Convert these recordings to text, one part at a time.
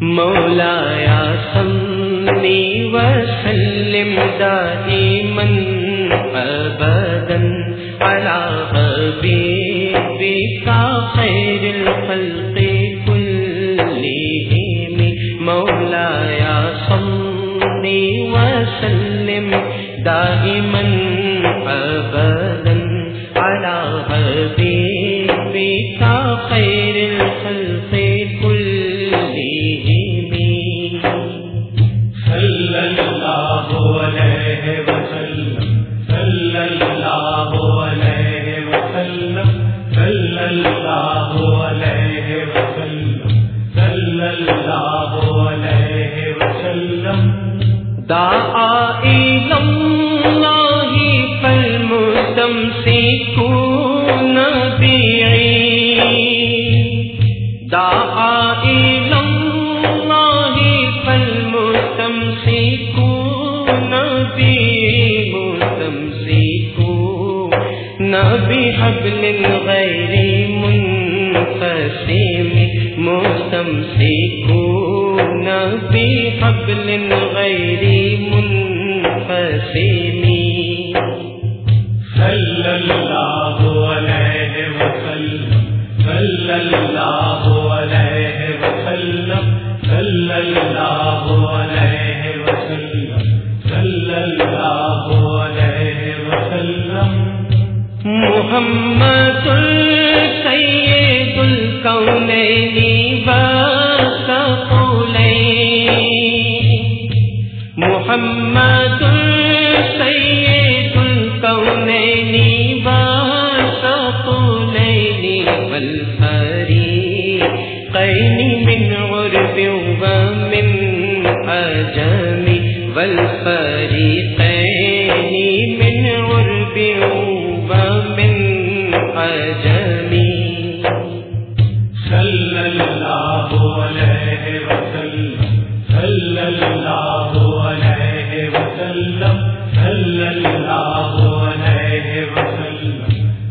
مولایا صلی وسلم دائما ابدا على حبيبك خير مولایا صلی وسلم دائما ابدا على حبيبك خير الخلق دعا إلى الله فالمستمسكون بعيد دعا إلى الله فالمستمسكون به صلی اللہ علیہ وسلم صلی اللہ علیہ وسلم صلی اللہ علیہ وسلم صلی اللہ علیہ وسلم محمد سید الكونين والثقلين محمد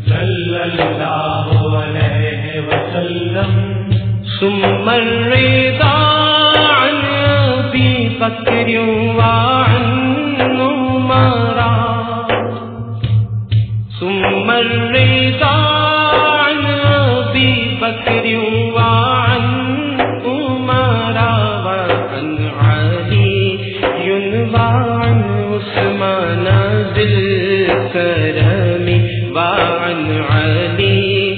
صلی اللہ علیہ وسلم وعن علي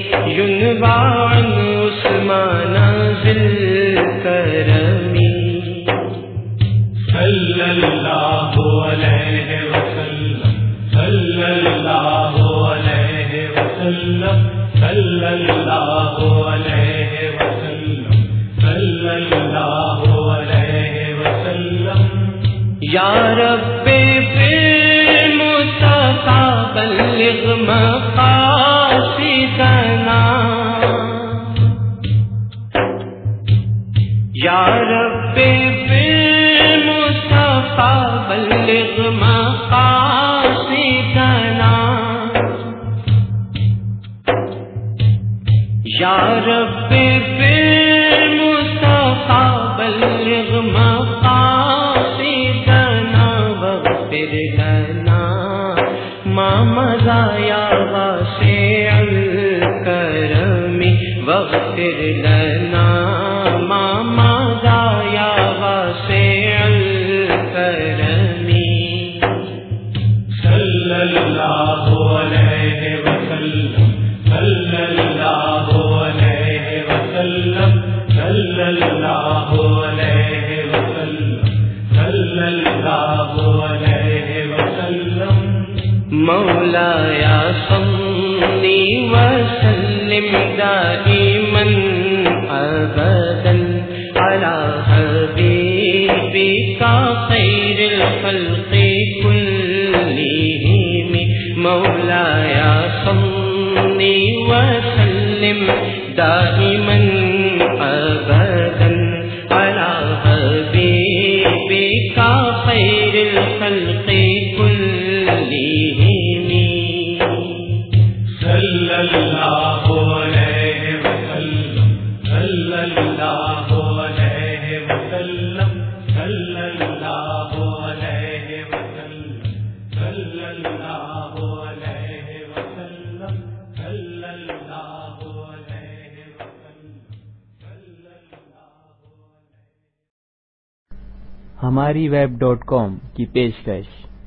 وعن عثمان ذي الكرم. صلی اللہ علیہ وسلم صلی اللہ علیہ وسلم صلی اللہ علیہ وسلم صلی اللہ علیہ وسلم. یا رب مقاصدنا یا رب بالمصطفى بلغ مقاصدنا یا رب بالمصطفى بلغ مقاصدنا واغفر لنا ما مضى يا واسع الكرم واغفر لنا ماما مضى يا واسع الكرم صلی اللہ علیہ وسلم۔ مولا یا سنی وسلم دائما ابدا على حبيبك خير الخلق كلهم مولا یا سنی وسلم دائما ابدا على حبيبك خير الخلق كلهم ہماری ویب ڈاٹ کام کی پیشکش۔